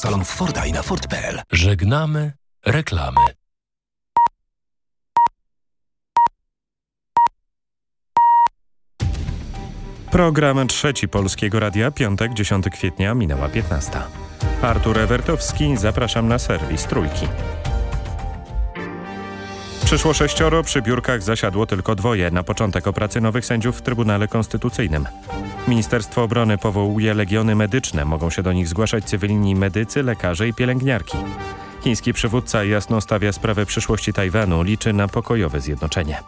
Salon Forda i na Ford.pl. Żegnamy reklamy. Program trzeci Polskiego Radia, piątek, 10 kwietnia, minęła 15. Artur Ewertowski, zapraszam na serwis Trójki. Przyszło sześcioro, przy biurkach zasiadło tylko dwoje na początek opracy nowych sędziów w Trybunale Konstytucyjnym. Ministerstwo Obrony powołuje legiony medyczne, mogą się do nich zgłaszać cywilni medycy, lekarze i pielęgniarki. Chiński przywódca jasno stawia sprawę przyszłości Tajwanu, liczy na pokojowe zjednoczenie.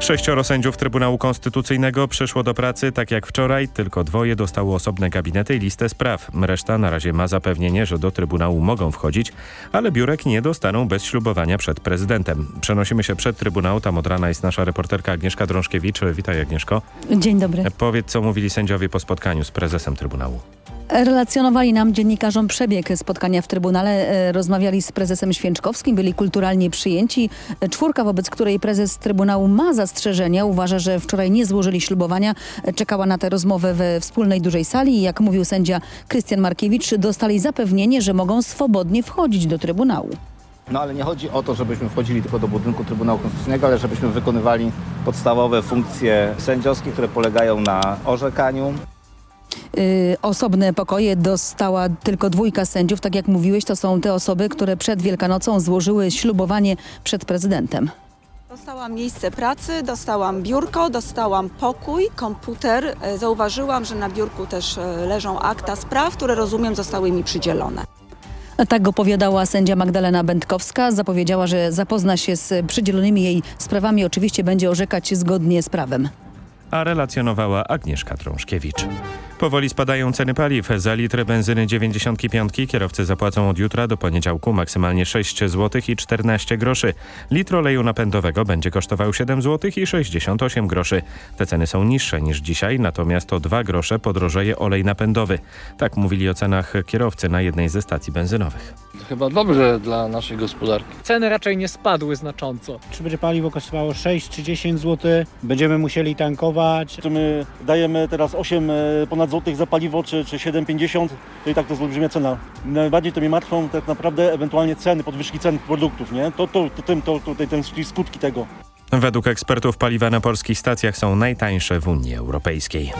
Sześcioro sędziów Trybunału Konstytucyjnego przyszło do pracy tak jak wczoraj, tylko dwoje dostało osobne gabinety i listę spraw. Reszta na razie ma zapewnienie, że do Trybunału mogą wchodzić, ale biurek nie dostaną bez ślubowania przed prezydentem. Przenosimy się przed Trybunał, tam od rana jest nasza reporterka Agnieszka Drążkiewicz. Witaj Agnieszko. Dzień dobry. Powiedz, co mówili sędziowie po spotkaniu z prezesem Trybunału. Relacjonowali nam dziennikarzom przebieg spotkania w Trybunale. E, rozmawiali z prezesem Święczkowskim, byli kulturalnie przyjęci. Czwórka, wobec której prezes Trybunału ma zastrzeżenia, uważa, że wczoraj nie złożyli ślubowania. Czekała na tę rozmowę we wspólnej dużej sali i jak mówił sędzia Krystian Markiewicz, dostali zapewnienie, że mogą swobodnie wchodzić do Trybunału. No ale nie chodzi o to, żebyśmy wchodzili tylko do budynku Trybunału Konstytucyjnego, ale żebyśmy wykonywali podstawowe funkcje sędziowskie, które polegają na orzekaniu, osobne pokoje dostała tylko dwójka sędziów. Tak jak mówiłeś, to są te osoby, które przed Wielkanocą złożyły ślubowanie przed prezydentem. Dostałam miejsce pracy, dostałam biurko, dostałam pokój, komputer. E, Zauważyłam, że na biurku też e, leżą akta spraw, które rozumiem zostały mi przydzielone. Tak opowiadała sędzia Magdalena Będkowska. Zapowiedziała, że zapozna się z przydzielonymi jej sprawami. Oczywiście będzie orzekać zgodnie z prawem a relacjonowała Agnieszka Trążkiewicz. Powoli spadają ceny paliw. Za litr benzyny 95 kierowcy zapłacą od jutra do poniedziałku maksymalnie 6 zł i 14 groszy. Litr oleju napędowego będzie kosztował 7 zł i 68 groszy. Te ceny są niższe niż dzisiaj, natomiast o 2 grosze podrożeje olej napędowy. Tak mówili o cenach kierowcy na jednej ze stacji benzynowych. Chyba dobrze dla naszej gospodarki. Ceny raczej nie spadły znacząco. Czy będzie paliwo kosztowało 6 czy 10 zł, będziemy musieli tankować. Czy my dajemy teraz 8 e, ponad złotych za paliwo, czy, czy 7,50, to i tak to jest olbrzymia cena. Najbardziej to mnie martwą tak naprawdę ewentualnie ceny, podwyżki cen produktów, nie? To, to, to, to, to tutaj ten skutki tego. Według ekspertów paliwa na polskich stacjach są najtańsze w Unii Europejskiej.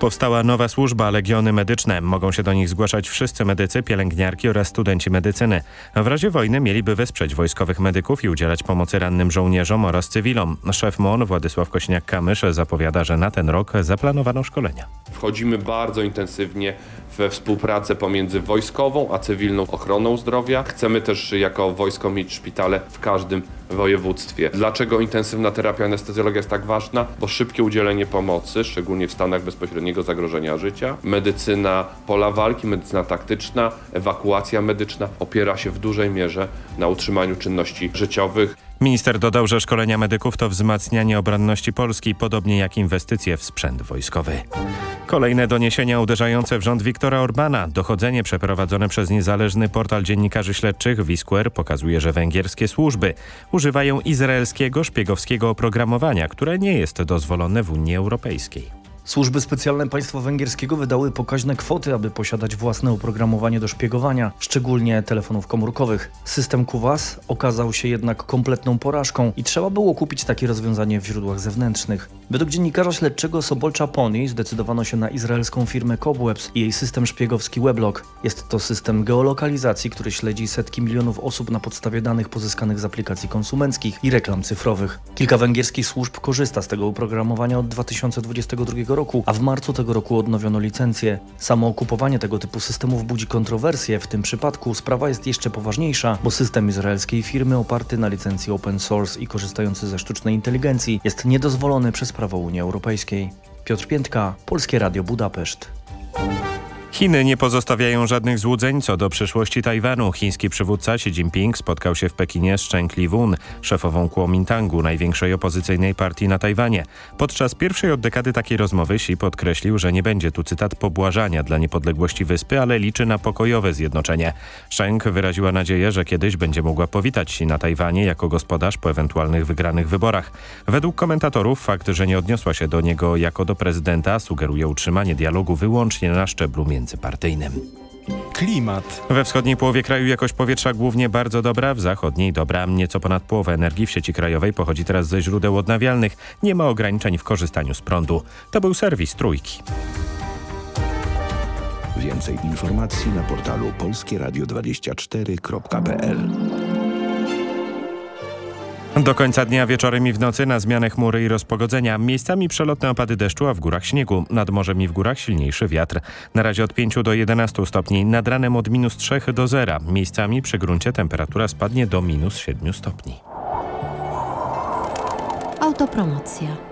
Powstała nowa służba Legiony Medyczne. Mogą się do nich zgłaszać wszyscy medycy, pielęgniarki oraz studenci medycyny. W razie wojny mieliby wesprzeć wojskowych medyków i udzielać pomocy rannym żołnierzom oraz cywilom. Szef MON Władysław Kośniak-Kamysz zapowiada, że na ten rok zaplanowano szkolenia. Wchodzimy bardzo intensywnie we współpracę pomiędzy wojskową a cywilną ochroną zdrowia. Chcemy też jako wojsko mieć szpitale w każdym województwie. Dlaczego intensywna terapia anestezjologia jest tak ważna? Bo szybkie udzielenie pomocy, szczególnie w stanach bezpośredniego zagrożenia życia, medycyna pola walki, medycyna taktyczna, ewakuacja medyczna opiera się w dużej mierze na utrzymaniu czynności życiowych. Minister dodał, że szkolenia medyków to wzmacnianie obronności Polski, podobnie jak inwestycje w sprzęt wojskowy. Kolejne doniesienia uderzające w rząd Viktora Orbana. Dochodzenie przeprowadzone przez niezależny portal dziennikarzy śledczych Wisquare pokazuje, że węgierskie służby używają izraelskiego szpiegowskiego oprogramowania, które nie jest dozwolone w Unii Europejskiej. Służby specjalne państwa węgierskiego wydały pokaźne kwoty, aby posiadać własne oprogramowanie do szpiegowania, szczególnie telefonów komórkowych. System QWAS okazał się jednak kompletną porażką i trzeba było kupić takie rozwiązanie w źródłach zewnętrznych. Według dziennikarza śledczego Sobolcza Pony zdecydowano się na izraelską firmę Cobwebs i jej system szpiegowski Weblog. Jest to system geolokalizacji, który śledzi setki milionów osób na podstawie danych pozyskanych z aplikacji konsumenckich i reklam cyfrowych. Kilka węgierskich służb korzysta z tego oprogramowania od 2022 roku, a w marcu tego roku odnowiono licencję. Samo okupowanie tego typu systemów budzi kontrowersje. W tym przypadku sprawa jest jeszcze poważniejsza, bo system izraelskiej firmy oparty na licencji open source i korzystający ze sztucznej inteligencji jest niedozwolony przez prawo Unii Europejskiej. Piotr Piętka, Polskie Radio Budapeszt. Chiny nie pozostawiają żadnych złudzeń co do przyszłości Tajwanu. Chiński przywódca Xi Jinping spotkał się w Pekinie z Cheng Li-wun, szefową Kuomintangu, największej opozycyjnej partii na Tajwanie. Podczas pierwszej od dekady takiej rozmowy Xi podkreślił, że nie będzie tu cytat pobłażania dla niepodległości wyspy, ale liczy na pokojowe zjednoczenie. Cheng wyraziła nadzieję, że kiedyś będzie mogła powitać się na Tajwanie jako gospodarz po ewentualnych wygranych wyborach. Według komentatorów fakt, że nie odniosła się do niego jako do prezydenta sugeruje utrzymanie dialogu wyłącznie na szczeblu międzypartyjnym. Klimat. We wschodniej połowie kraju jakość powietrza głównie bardzo dobra, w zachodniej dobra. Nieco ponad połowę energii w sieci krajowej pochodzi teraz ze źródeł odnawialnych. Nie ma ograniczeń w korzystaniu z prądu. To był serwis Trójki. Więcej informacji na portalu polskieradio24.pl Do końca dnia wieczorem i w nocy na zmianę chmury i rozpogodzenia. Miejscami przelotne opady deszczu, a w górach śniegu. Nad morzem i w górach silniejszy wiatr. Na razie od 5 do 11 stopni. Nad ranem od minus 3 do 0. Miejscami przy gruncie temperatura spadnie do minus 7 stopni. Autopromocja.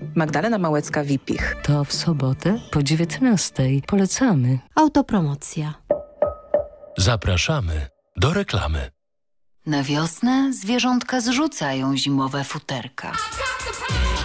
Magdalena Małecka-Wipich. To w sobotę po 19. Polecamy. Autopromocja. Zapraszamy do reklamy. Na wiosnę zwierzątka zrzucają zimowe futerka.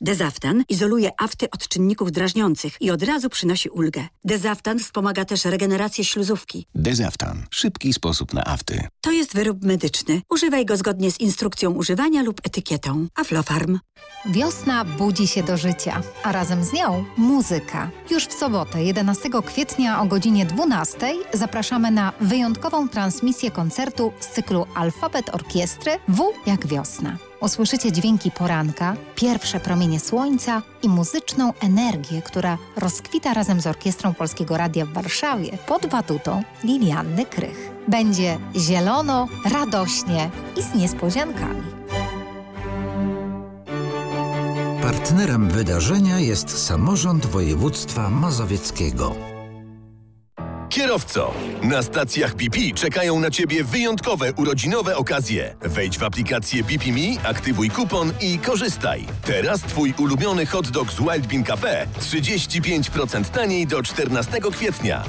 Dezaftan izoluje afty od czynników drażniących i od razu przynosi ulgę. Dezaftan wspomaga też regenerację śluzówki. Dezaftan. Szybki sposób na afty. To jest wyrób medyczny. Używaj go zgodnie z instrukcją używania lub etykietą. Aflofarm. Wiosna budzi się do życia, a razem z nią muzyka. Już w sobotę, 11 kwietnia o godzinie 12 zapraszamy na wyjątkową transmisję koncertu z cyklu Alfabet Orkiestry W jak wiosna. Usłyszycie dźwięki poranka, pierwsze promienie słońca i muzyczną energię, która rozkwita razem z Orkiestrą Polskiego Radia w Warszawie pod batutą Lilianny Krych. Będzie zielono, radośnie i z niespodziankami. Partnerem wydarzenia jest samorząd województwa mazowieckiego. Kierowco, na stacjach BP czekają na Ciebie wyjątkowe urodzinowe okazje. Wejdź w aplikację BP Me, aktywuj kupon i korzystaj. Teraz Twój ulubiony hot dog z Wild Bean Cafe 35% taniej do 14 kwietnia.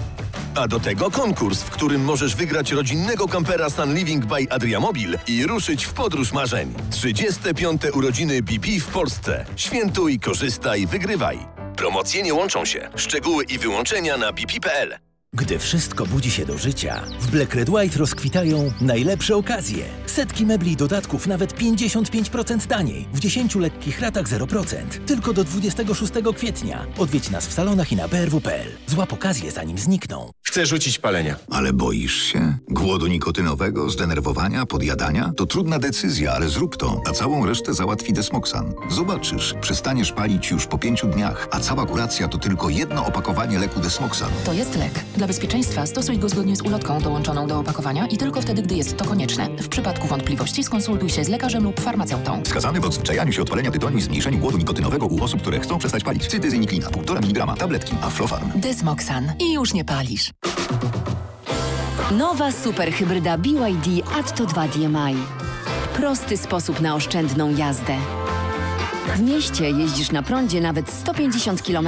A do tego konkurs, w którym możesz wygrać rodzinnego kampera Sun Living by Adriamobil i ruszyć w podróż marzeń. 35. urodziny BP w Polsce. Świętuj, korzystaj, wygrywaj. Promocje nie łączą się. Szczegóły i wyłączenia na bp.pl. Gdy wszystko budzi się do życia, w Black Red White rozkwitają najlepsze okazje. Setki mebli i dodatków nawet 55% taniej. W 10 lekkich ratach 0%. Tylko do 26 kwietnia. Odwiedź nas w salonach i na brw.pl. Złap okazję zanim znikną. Chcę rzucić palenia. Ale boisz się? Głodu nikotynowego, zdenerwowania, podjadania? To trudna decyzja, ale zrób to, a całą resztę załatwi Desmoxan. Zobaczysz, przestaniesz palić już po pięciu dniach, a cała kuracja to tylko jedno opakowanie leku Desmoxan. To jest lek. Dla bezpieczeństwa stosuj go zgodnie z ulotką dołączoną do opakowania i tylko wtedy, gdy jest to konieczne. W przypadku wątpliwości skonsultuj się z lekarzem lub farmaceutą. Wskazany w odzwyczajaniu się od palenia tytoniu i zmniejszeniu głodu nikotynowego u osób, które chcą przestać palić. Cytyzyniklina, 1,5 mg, tabletki, Aflofarm. Desmoxan. I już nie palisz. Nowa superhybryda BYD Atto 2 DMI. Prosty sposób na oszczędną jazdę. W mieście jeździsz na prądzie nawet 150 km.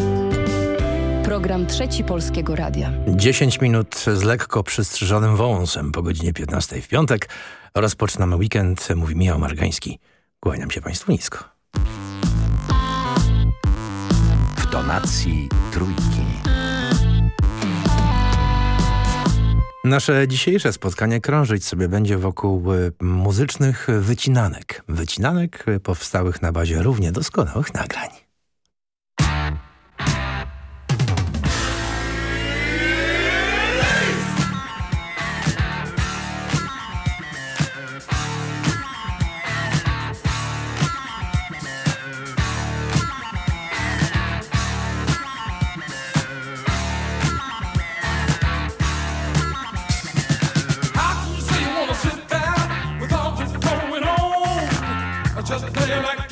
Program Trzeci Polskiego Radia. 10 minut z lekko przystrzyżonym wąsem po godzinie 15 w piątek. Rozpoczynamy weekend, mówi Michał Margański. Kłaniam się Państwu nisko. W tonacji trójki. Nasze dzisiejsze spotkanie krążyć sobie będzie wokół y, muzycznych wycinanek. Wycinanek y, powstałych na bazie równie doskonałych nagrań. Just play like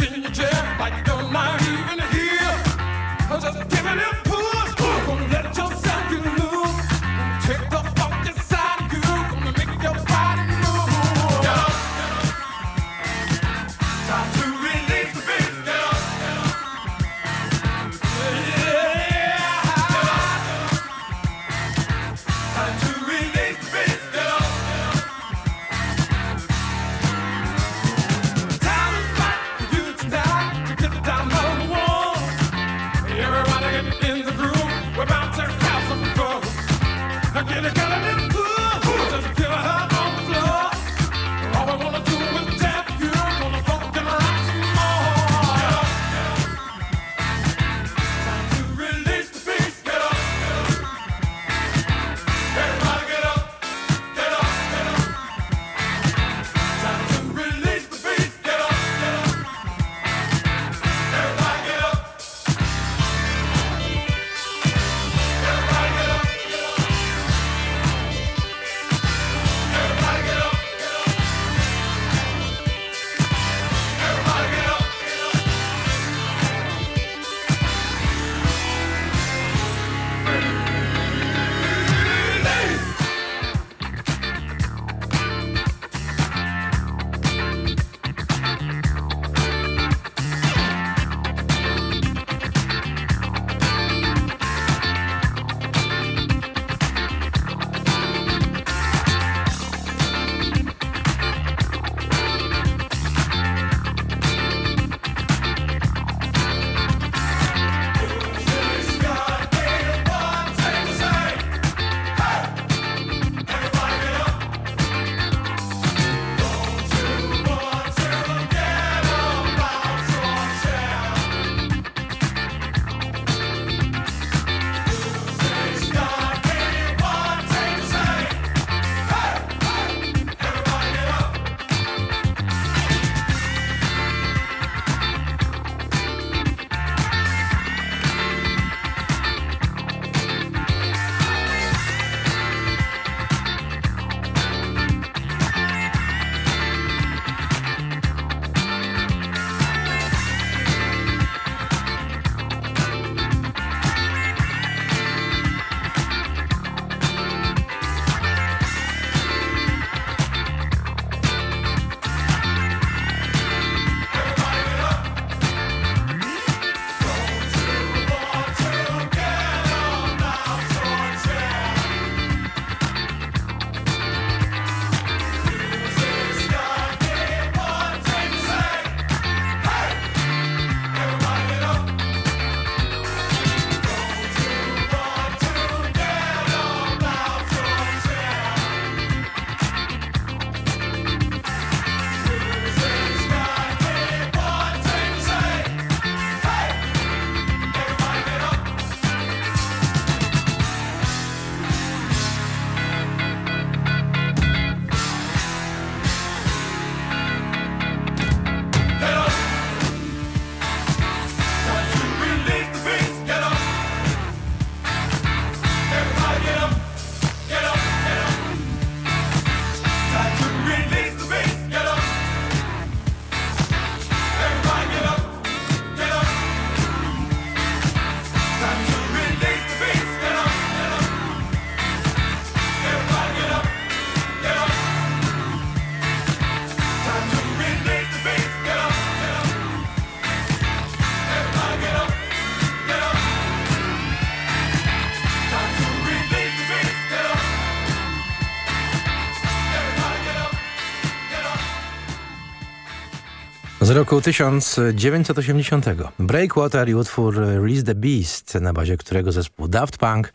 roku 1980. Breakwater i utwór Release the Beast, na bazie którego zespół Daft Punk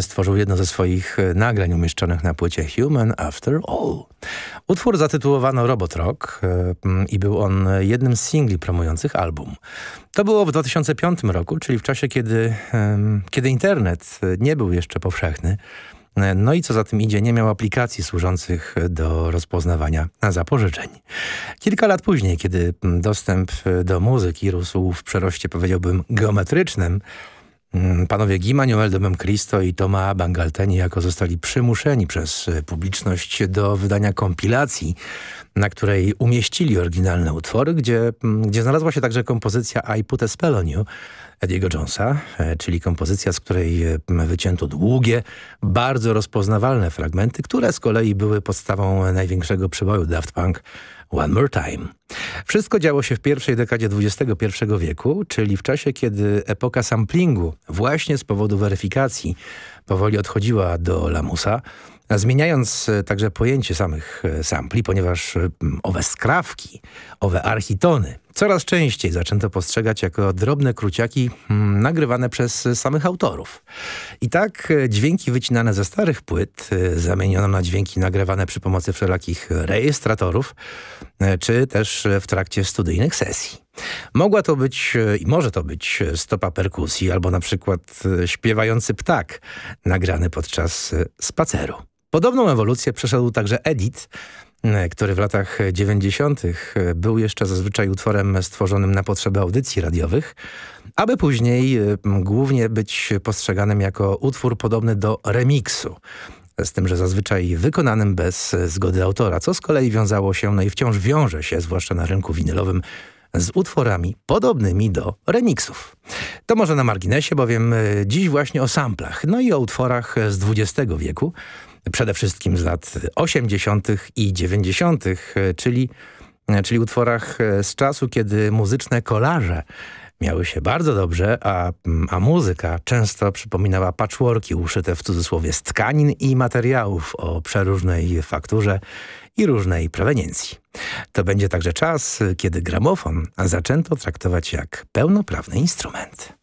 stworzył jedno ze swoich nagrań umieszczonych na płycie Human After All. Utwór zatytułowano Robot Rock e, i był on jednym z singli promujących album. To było w 2005 roku, czyli w czasie, kiedy, kiedy internet nie był jeszcze powszechny. No i co za tym idzie, nie miał aplikacji służących do rozpoznawania zapożyczeń. Kilka lat później, kiedy dostęp do muzyki rósł w przeroście, powiedziałbym, geometrycznym, mm, Panowie Gima, Newell Cristo i Toma Bangalteni jako zostali przymuszeni przez publiczność do wydania kompilacji, na której umieścili oryginalne utwory, gdzie, mm, gdzie znalazła się także kompozycja I Put a Spell on You, Ediego Jonesa, e, czyli kompozycja, z której e, wycięto długie, bardzo rozpoznawalne fragmenty, które z kolei były podstawą największego przeboju Daft Punk One More Time. Wszystko działo się w pierwszej dekadzie XXI wieku, czyli w czasie, kiedy epoka samplingu właśnie z powodu weryfikacji powoli odchodziła do lamusa, Zmieniając e, także pojęcie samych sampli, ponieważ owe skrawki, owe architony coraz częściej zaczęto postrzegać jako drobne kruciaki nagrywane przez samych autorów. I tak dźwięki wycinane ze starych płyt zamieniono na dźwięki nagrywane przy pomocy wszelakich rejestratorów, czy też w trakcie studyjnych sesji. Mogła to być i może to być stopa perkusji albo na przykład śpiewający ptak nagrany podczas spaceru. Podobną ewolucję przeszedł także Edit, e, który w latach 90. E, był jeszcze zazwyczaj utworem stworzonym na potrzeby audycji radiowych, aby później e, głównie być postrzeganym jako utwór podobny do remiksu z tym, że zazwyczaj wykonanym bez zgody autora, co z kolei wiązało się, no i wciąż wiąże się, zwłaszcza na rynku winylowym, z utworami podobnymi do remixów. To może na marginesie, bowiem dziś właśnie o samplach, no i o utworach z XX wieku, przede wszystkim z lat 80. i 90., czyli, czyli utworach z czasu, kiedy muzyczne kolarze miały się bardzo dobrze, a, a muzyka często przypominała patchworki uszyte w cudzysłowie z tkanin i materiałów o przeróżnej fakturze i różnej proweniencji. To będzie także czas, kiedy gramofon zaczęto traktować jak pełnoprawny instrument.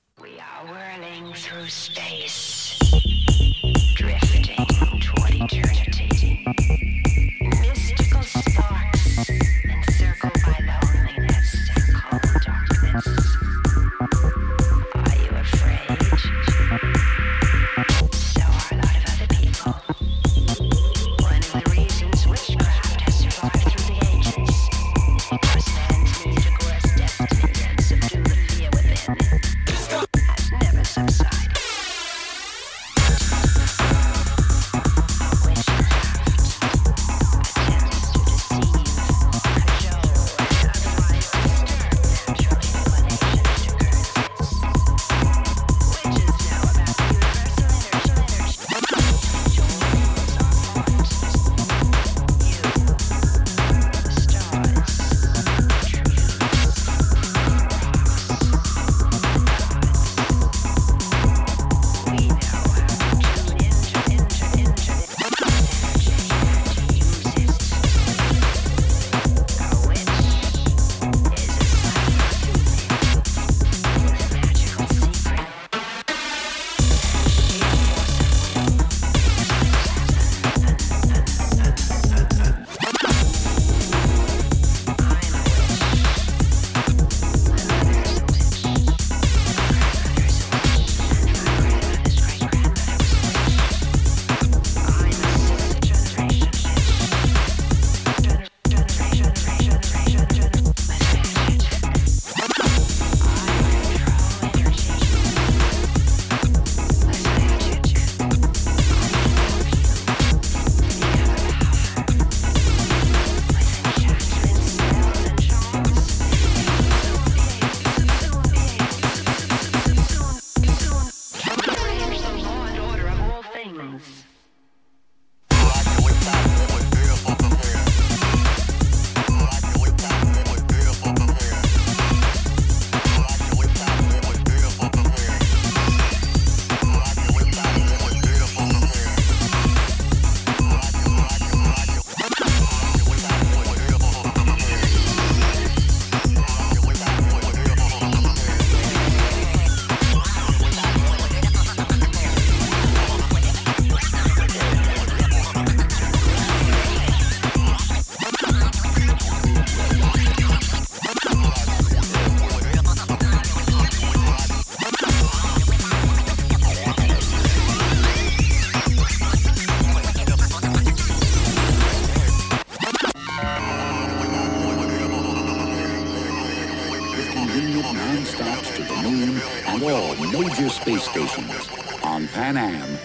Stations. On Pan Am,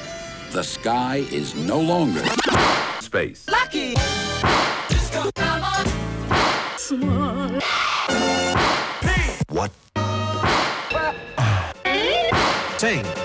the sky is no longer space. Lucky! Disco, come on! What? Sing.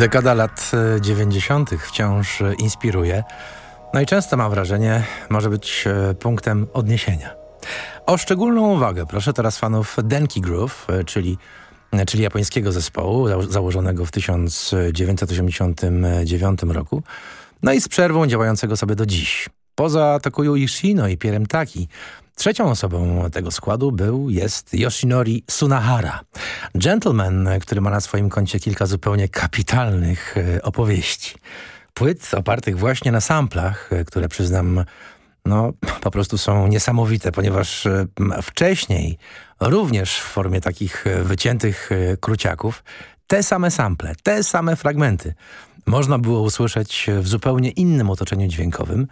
Dekada lat 90. wciąż inspiruje. No i często mam wrażenie, może być e, punktem odniesienia. O szczególną uwagę proszę teraz fanów Denki Groove, e, czyli, e, czyli japońskiego zespołu założonego w 1989 roku, no i z przerwą działającego sobie do dziś. Poza Takuyo Ishino i Pierem Taki, Trzecią osobą tego składu był, jest Yoshinori Sunahara. Gentleman, który ma na swoim koncie kilka zupełnie kapitalnych opowieści. Płyt opartych właśnie na samplach, które przyznam, no po prostu są niesamowite, ponieważ wcześniej, również w formie takich wyciętych kruciaków, te same sample, te same fragmenty można było usłyszeć w zupełnie innym otoczeniu dźwiękowym,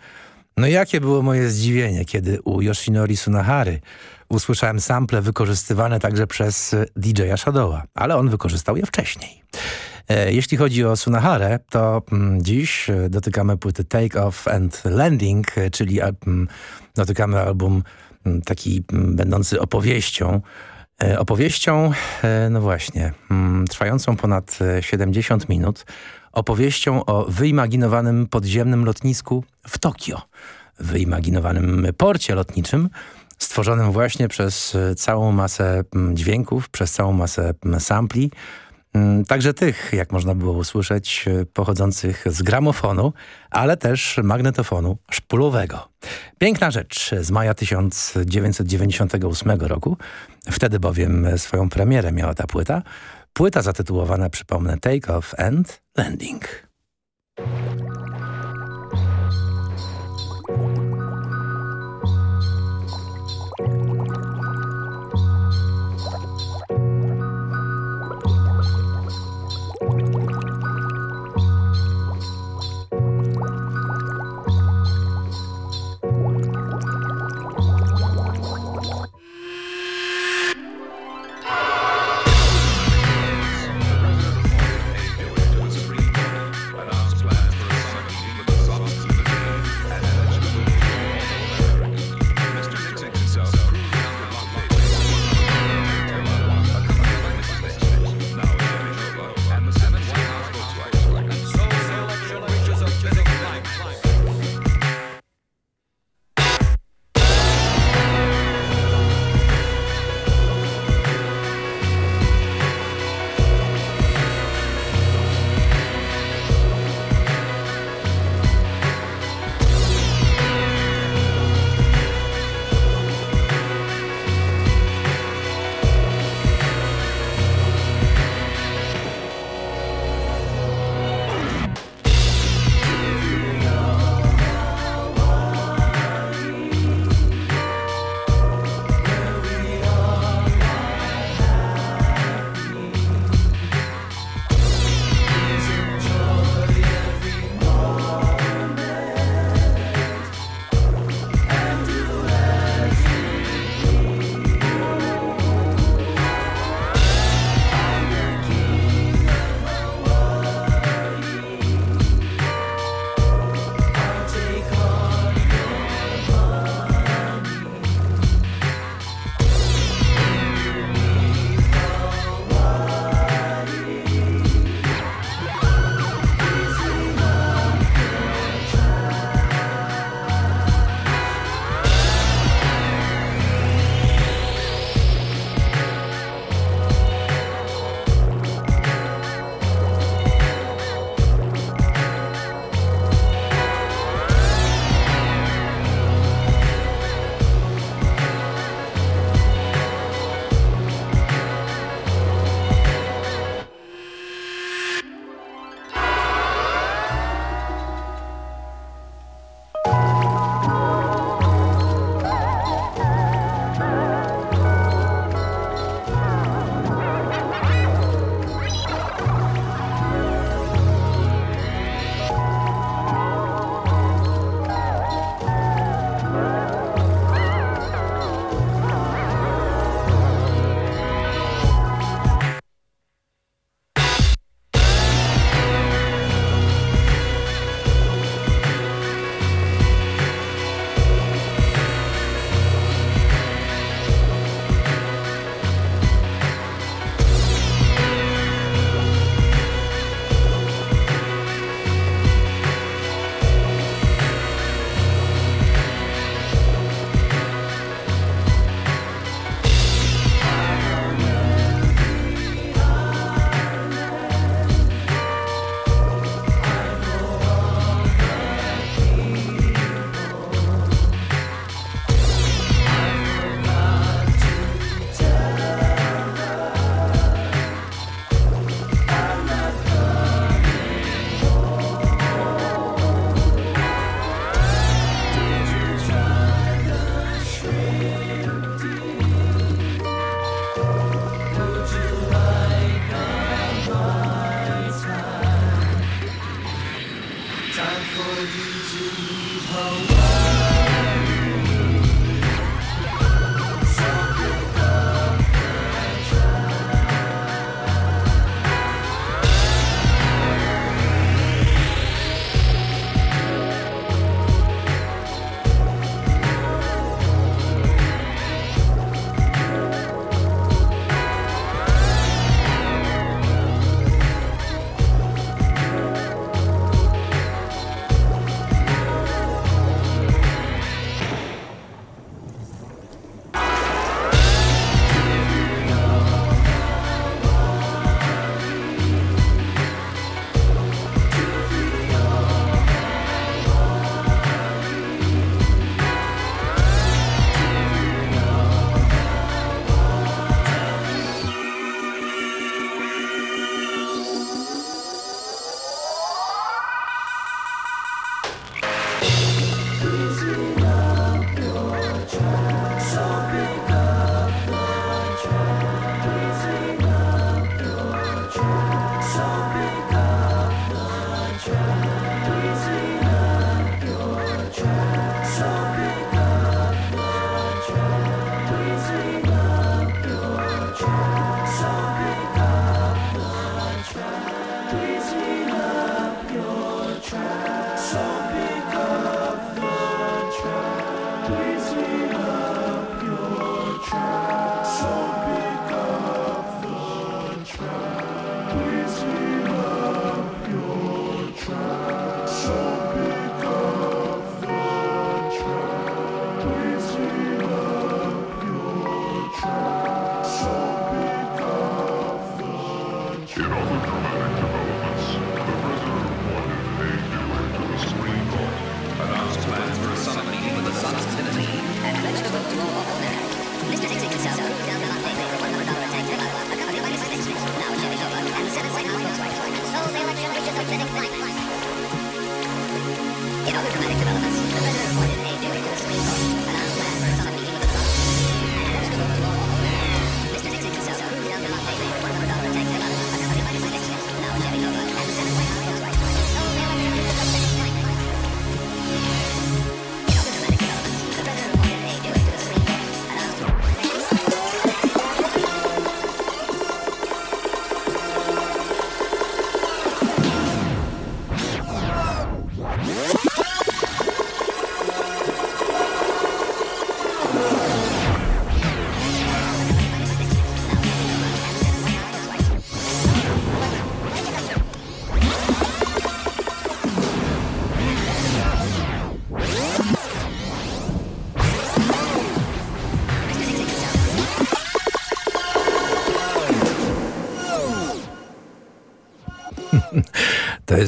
no jakie było moje zdziwienie, kiedy u Yoshinori Sunahary usłyszałem sample wykorzystywane także przez DJ-a Shadowa, ale on wykorzystał je wcześniej. E, jeśli chodzi o Sunaharę, to mm, dziś dotykamy płyty Take Off and Landing, e, czyli mm, dotykamy album mm, taki będący opowieścią, e, opowieścią, no właśnie, trwającą ponad 70 minut, opowieścią o wyimaginowanym podziemnym lotnisku w Tokio, wyimaginowanym porcie lotniczym, stworzonym właśnie przez całą masę dźwięków, przez całą masę sampli, Także tych, jak można było usłyszeć, pochodzących z gramofonu, ale też magnetofonu szpulowego. Piękna rzecz z maja 1998 roku. Wtedy bowiem swoją premierę miała ta płyta. Płyta zatytułowana, przypomnę, Take Off and Landing.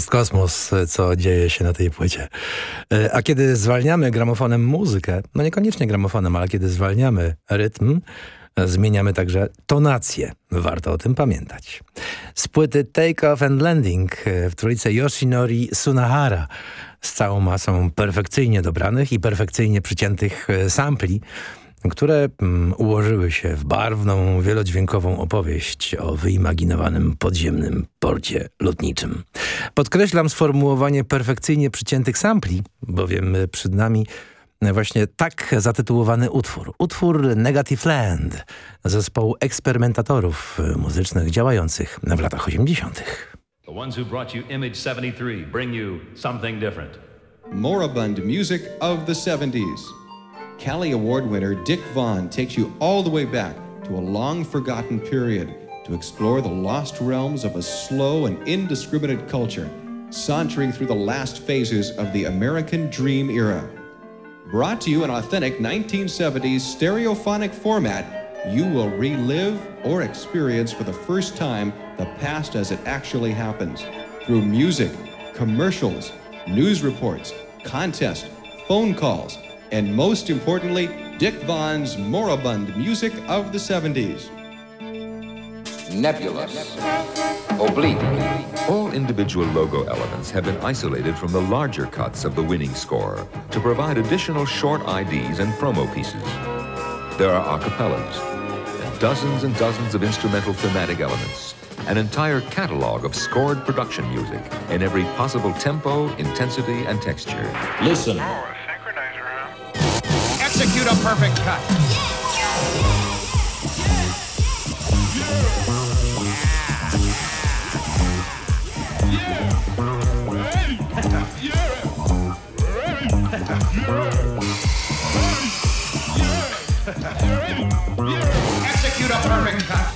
Jest kosmos, co dzieje się na tej płycie. E, a kiedy zwalniamy gramofonem muzykę, no niekoniecznie gramofonem, ale kiedy zwalniamy rytm, e, zmieniamy także tonację. Warto o tym pamiętać. Z płyty Take Off and Landing e, w trójce Yoshinori Sunahara z całą masą perfekcyjnie dobranych i perfekcyjnie przyciętych sampli, które mm, ułożyły się w barwną, wielodźwiękową opowieść o wyimaginowanym podziemnym porcie lotniczym. Podkreślam sformułowanie perfekcyjnie przyciętych sampli, bowiem przed nami właśnie tak zatytułowany utwór. Utwór Negative Land zespołu eksperymentatorów muzycznych działających w latach 80. The ones who brought you Image 73 bring you something different. Moribund music of the 70s. Callie Award winner Dick Vaughn takes you all the way back to a long forgotten period to explore the lost realms of a slow and indiscriminate culture, sauntering through the last phases of the American Dream era. Brought to you in authentic 1970s stereophonic format, you will relive or experience for the first time the past as it actually happens through music, commercials, news reports, contests, phone calls, and most importantly, Dick Vaughn's moribund music of the 70s. Nebulous. Oblique. All individual logo elements have been isolated from the larger cuts of the winning score to provide additional short IDs and promo pieces. There are acapellas, and dozens and dozens of instrumental thematic elements, an entire catalog of scored production music in every possible tempo, intensity, and texture. Listen. Execute a perfect cut. Execute a perfect cut.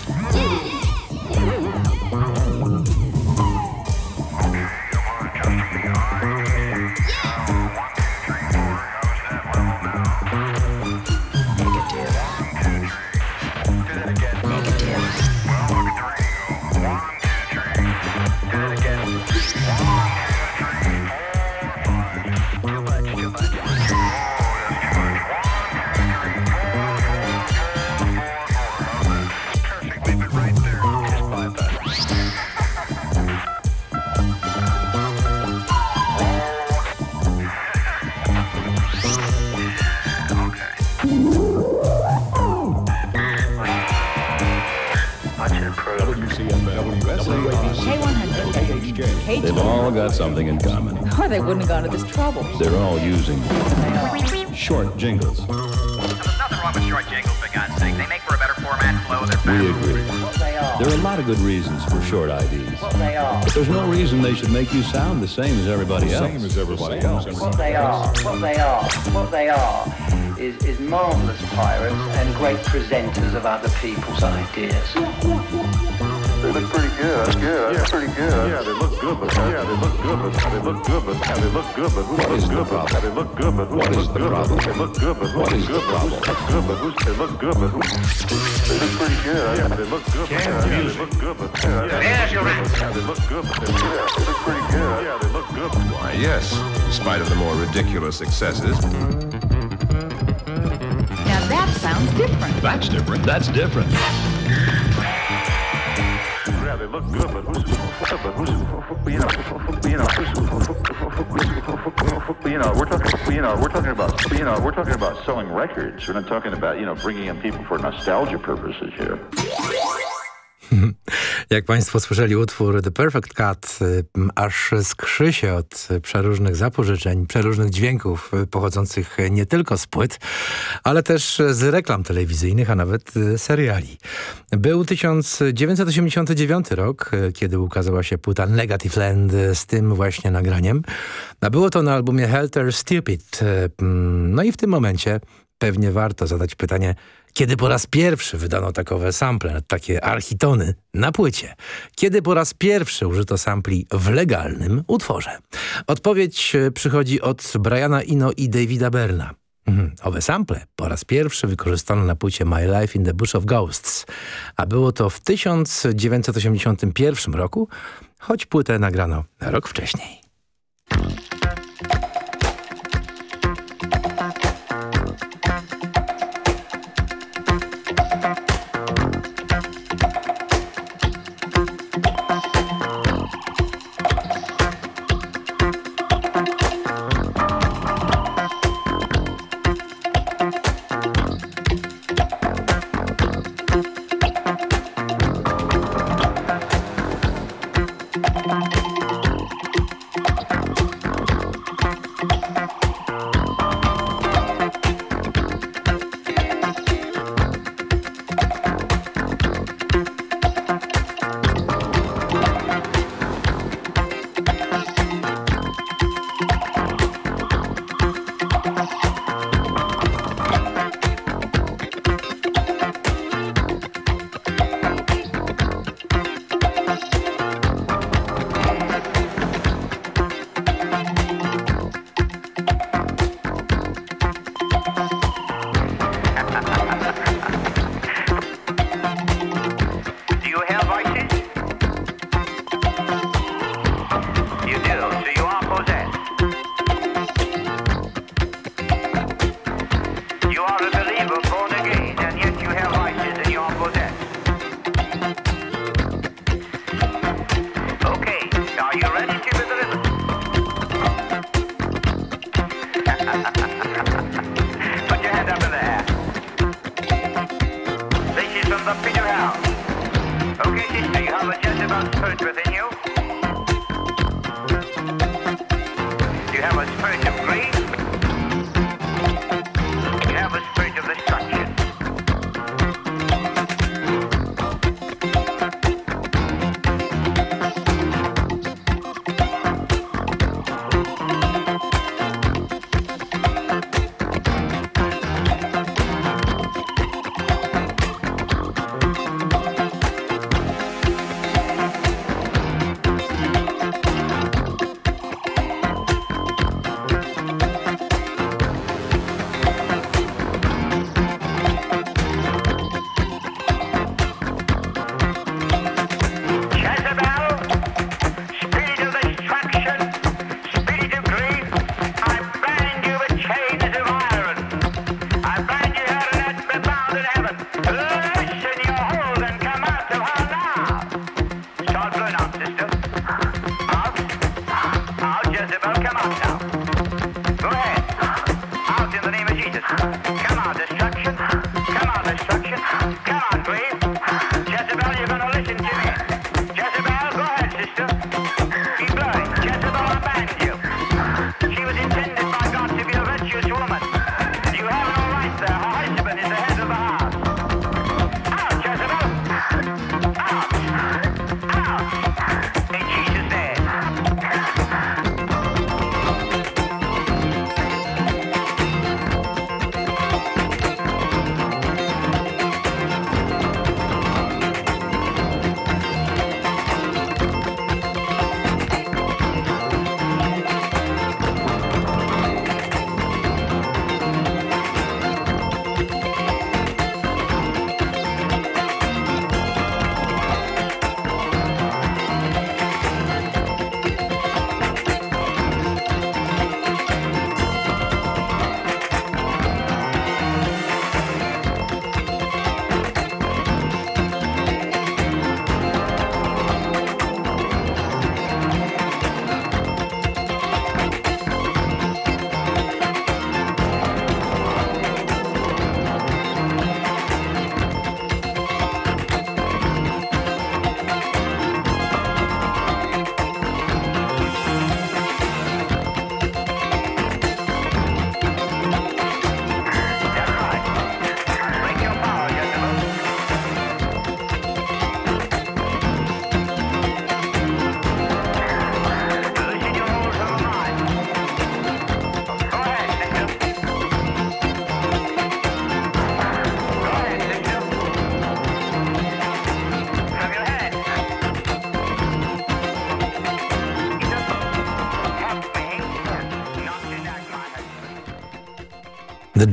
They've all got something in common. Or they wouldn't have gone to this trouble. They're all using short jingles. There's Nothing wrong with short jingles, for God's sake. They make for a better format flow. They're We agree. they are. There are a lot of good reasons for short IDs. What they are. But there's no reason they should make you sound the same as everybody else. Same as everybody else. What they are, what they are, what they are is, is marvellous pirates and great presenters of other people's ideas. They look pretty good. That's good. That's pretty good. Yeah, they look good, but yeah, they look good, but they look good, but yeah, they look good, but who looks good, but they look good, but who What is looks the good, but problem? they look good, but who What looks is the good, but who problem? looks good, but who they look good, but who they look pretty good. Yeah, they look good, but yeah, yeah, they look good, but yeah, There's your yeah, they look good, but they yeah, they look pretty good. Yeah, they look good. Why, yes, in spite of the more ridiculous excesses. Now that sounds different. That's different. That's different. They look good, but who's, but who's, you know, you know, we're talking, you know, we're talking about, you know, we're talking about selling records. We're not talking about, you know, bringing in people for nostalgia purposes here. Jak Państwo słyszeli utwór The Perfect Cut, y, aż skrzy się od przeróżnych zapożyczeń, przeróżnych dźwięków y, pochodzących nie tylko z płyt, ale też z reklam telewizyjnych, a nawet y, seriali. Był 1989 rok, kiedy ukazała się płyta Negative Land z tym właśnie nagraniem. Było to na albumie Helter Stupid. No i w tym momencie pewnie warto zadać pytanie, kiedy po raz pierwszy wydano takowe sample, takie architony na płycie? Kiedy po raz pierwszy użyto sampli w legalnym utworze? Odpowiedź e, przychodzi od Briana Ino i Davida Berna. Mhm. Owe sample po raz pierwszy wykorzystano na płycie My Life in the Bush of Ghosts, a było to w 1981 roku, choć płytę nagrano rok wcześniej. within you.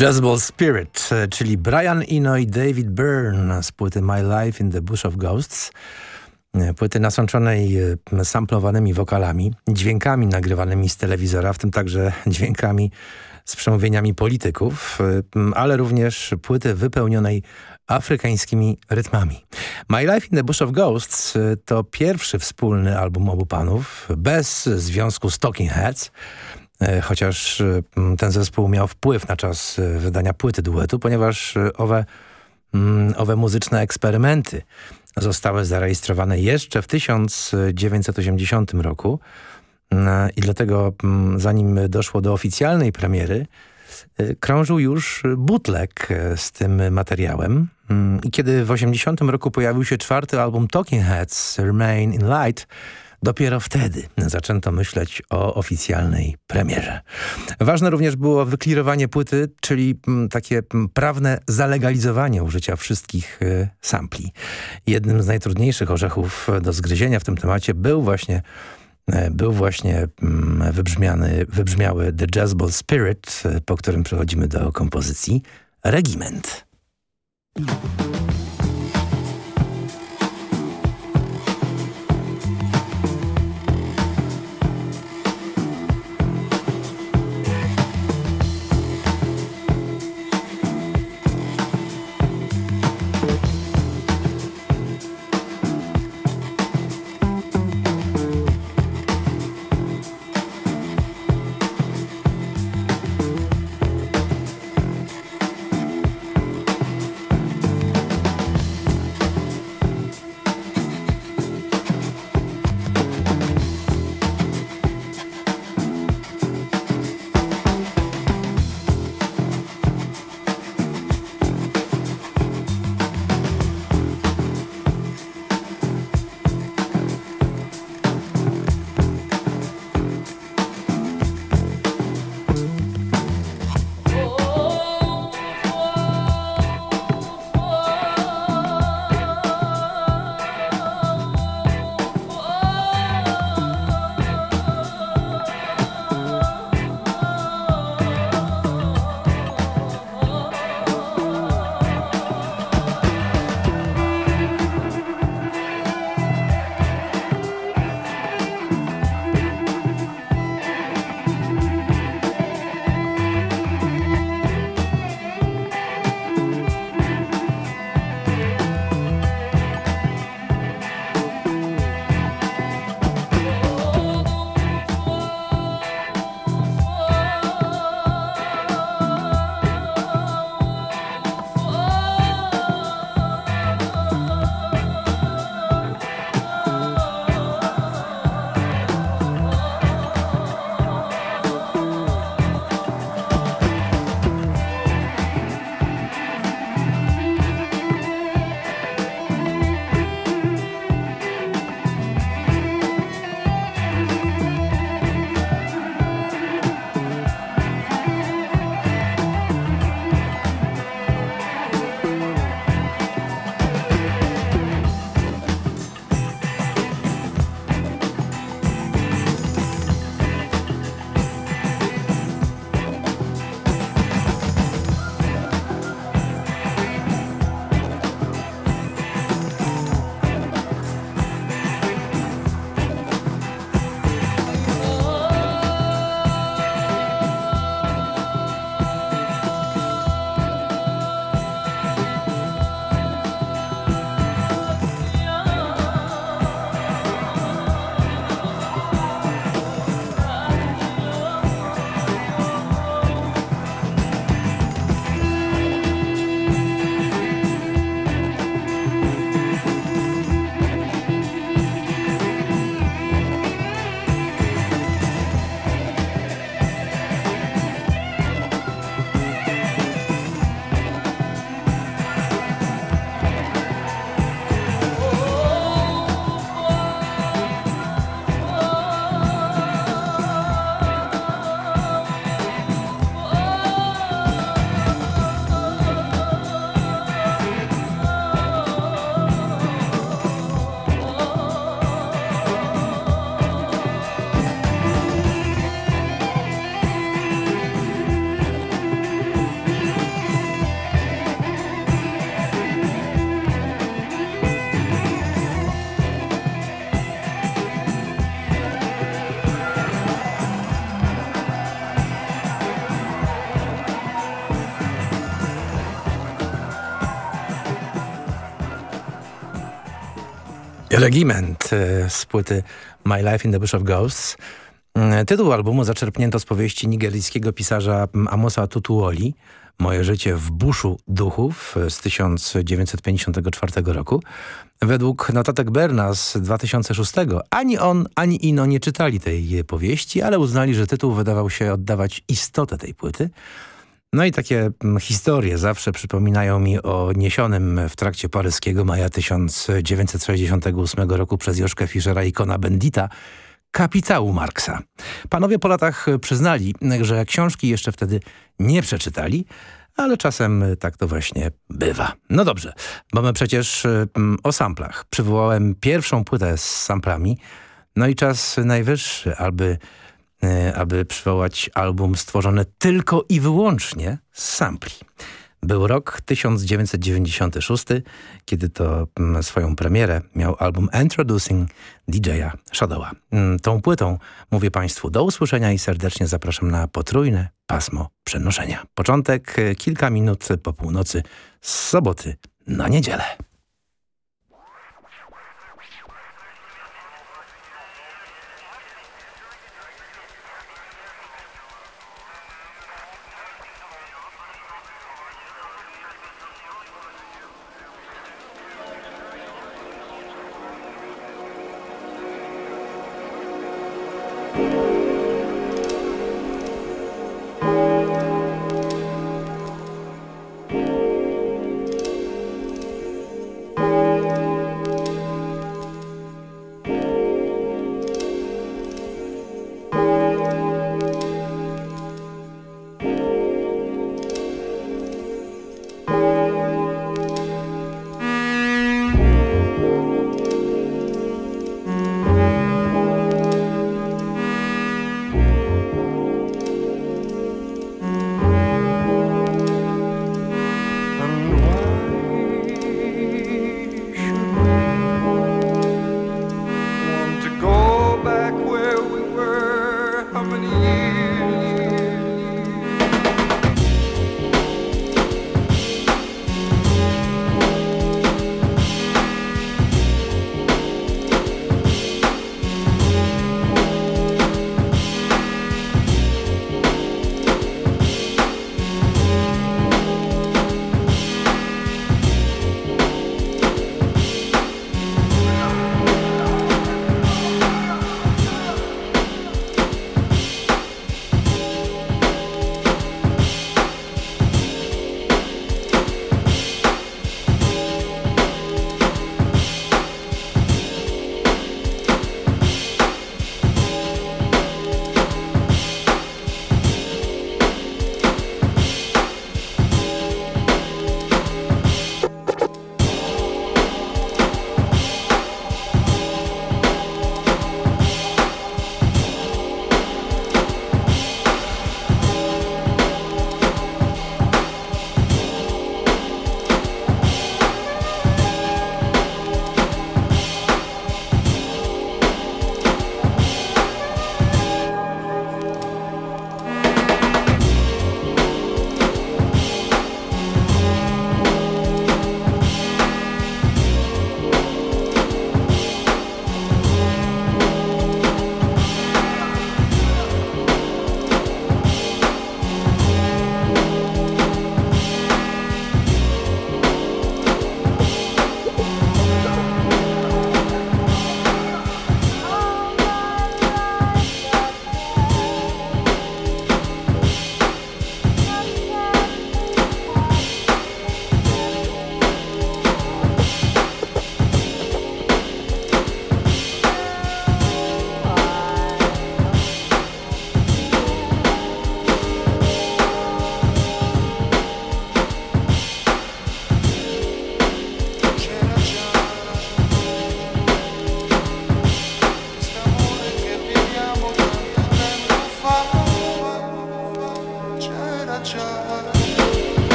Jazzball Spirit, e, czyli Brian Eno i David Byrne z płyty My Life in the Bush of Ghosts. E, płyty nasączonej e, samplowanymi wokalami, dźwiękami nagrywanymi z telewizora, w tym także dźwiękami z przemówieniami polityków, ale również płyty wypełnionej afrykańskimi rytmami. My Life in the Bush of Ghosts to pierwszy wspólny album obu panów, bez związku z Talking Heads, chociaż e, ten zespół miał wpływ na czas e, wydania płyty duetu, ponieważ owe, owe muzyczne eksperymenty zostały zarejestrowane jeszcze w 1980 roku i dlatego zanim doszło do oficjalnej premiery, krążył już bootleg z tym materiałem. I kiedy w 80 roku pojawił się czwarty album Talking Heads, Remain in Light, Dopiero wtedy zaczęto myśleć o oficjalnej premierze. Ważne również było wyklirowanie płyty, czyli mm, takie mm, prawne zalegalizowanie użycia wszystkich y, sampli. Jednym z najtrudniejszych orzechów do zgryzienia w tym temacie był właśnie e, był właśnie mm, wybrzmiany, wybrzmiały The Jazzball Spirit, e, po którym przechodzimy do kompozycji Regiment. Regiment e, z płyty My Life in the Bush of Ghosts. Mm, Tytuł albumu zaczerpnięto z powieści nigeryjskiego pisarza Amosa Tutuoli Moje życie w buszu duchów z 1954 roku. Według notatek Berna z 2006 ani on, ani Ino nie czytali tej powieści, ale uznali, że tytuł wydawał się oddawać istotę tej płyty. No i takie mm, historie zawsze przypominają mi o niesionym w trakcie paryskiego maja 1968 roku przez Joszkę Fischera ikona Bendita kapitału Marksa. Panowie po latach przyznali, że książki jeszcze wtedy nie przeczytali, ale czasem tak to właśnie bywa. No dobrze, bo my przecież mm, o samplach. Przywołałem pierwszą płytę z samplami, no i czas najwyższy, aby aby przywołać album stworzony tylko i wyłącznie z sampli. Był rok 1996, kiedy to mm, swoją premierę miał album Introducing DJ-a Shadowa. Mm, tą płytą mówię Państwu do usłyszenia i serdecznie zapraszam na potrójne pasmo przenoszenia. Początek e, kilka minut po północy z soboty na niedzielę.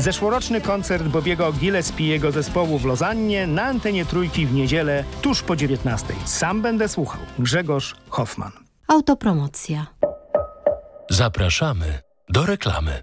Zeszłoroczny koncert Bobiego Gillespiego zespołu w Lozannie na antenie Trójki w niedzielę tuż po 19. Sam będę słuchał. Grzegorz Hoffman. Autopromocja. Zapraszamy do reklamy.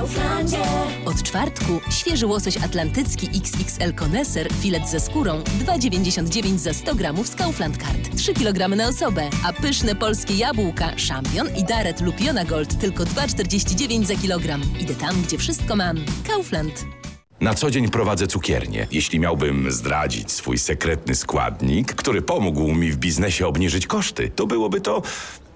Kauflandzie. Od czwartku świeży łosoś atlantycki XXL Koneser, filet ze skórą 2,99 za 100 gramów z Kaufland Card. 3 kg na osobę, a pyszne polskie jabłka, szampion i daret lub Jona Gold tylko 2,49 za kilogram. Idę tam, gdzie wszystko mam. Kaufland. Na co dzień prowadzę cukiernię. Jeśli miałbym zdradzić swój sekretny składnik, który pomógł mi w biznesie obniżyć koszty, to byłoby to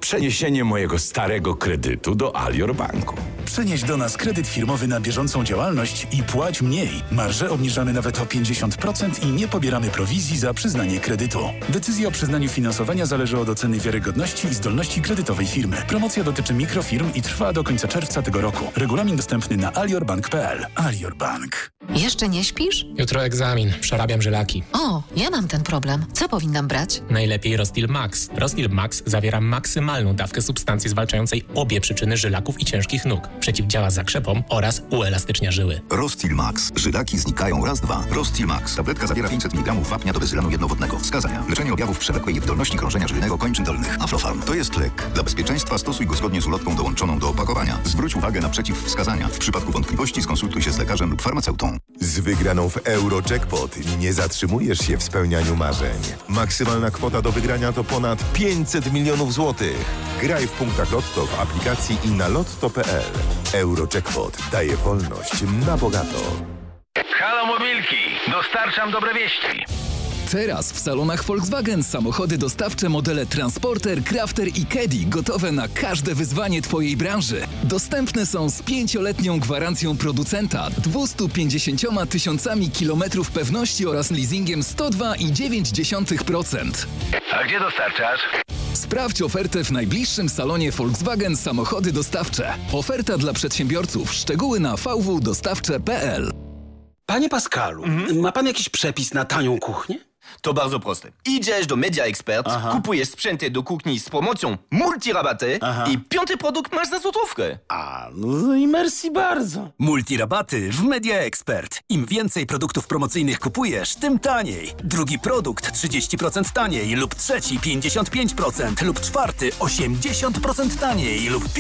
przeniesienie mojego starego kredytu do Alior Banku. Przenieś do nas kredyt firmowy na bieżącą działalność i płać mniej. Marże obniżamy nawet o 50% i nie pobieramy prowizji za przyznanie kredytu. Decyzja o przyznaniu finansowania zależy od oceny wiarygodności i zdolności kredytowej firmy. Promocja dotyczy mikrofirm i trwa do końca czerwca tego roku. Regulamin dostępny na aliorbank.pl. Alior Bank. Jeszcze nie śpisz? Jutro egzamin. Przerabiam żylaki. O, ja mam ten problem. Co powinnam brać? Najlepiej Rostil Max. Rostil Max zawiera maksymalną dawkę substancji zwalczającej obie przyczyny żylaków i ciężkich nóg. Przeciwdziała zakrzepom oraz uelastycznia żyły. Rostil Max. Żylaki znikają raz, dwa. Rostil Max. Tabletka zawiera 500 mg wapnia do bezylanu jednowodnego. Wskazania. Leczenie objawów przewlekłej niewydolności krążenia żylnego kończyn dolnych. Aflofarm. To jest lek. Dla bezpieczeństwa stosuj go zgodnie z ulotką dołączoną do opakowania. Zwróć uwagę na przeciwwskazania. W przypadku wątpliwości skonsultuj się z lekarzem lub farmaceutą. Z wygraną w Eurojackpot nie zatrzymujesz się w spełnianiu marzeń. Maksymalna kwota do wygrania to ponad 500 milionów złotych. Graj w punktach Lotto w aplikacji i na lotto.pl. Eurojackpot daje wolność na bogato. Halo Mobilki, dostarczam dobre wieści. Teraz w salonach Volkswagen samochody dostawcze modele Transporter, Crafter i Caddy gotowe na każde wyzwanie Twojej branży. Dostępne są z pięcioletnią gwarancją producenta, 250 tysiącami kilometrów pewności oraz leasingiem 102,9%. A gdzie dostarczasz? Sprawdź ofertę w najbliższym salonie Volkswagen Samochody Dostawcze. Oferta dla przedsiębiorców. Szczegóły na vwdostawcze.pl Panie Pascalu, ma pan jakiś przepis na tanią kuchnię? To bardzo proste. Idziesz do Media Expert, kupujesz sprzęty do kuchni z promocją multirabaty i piąty produkt masz za złotówkę. A, no i merci bardzo. Multirabaty w Media Expert. Im więcej produktów promocyjnych kupujesz, tym taniej. Drugi produkt 30% taniej lub trzeci 55% lub czwarty 80% taniej lub piąty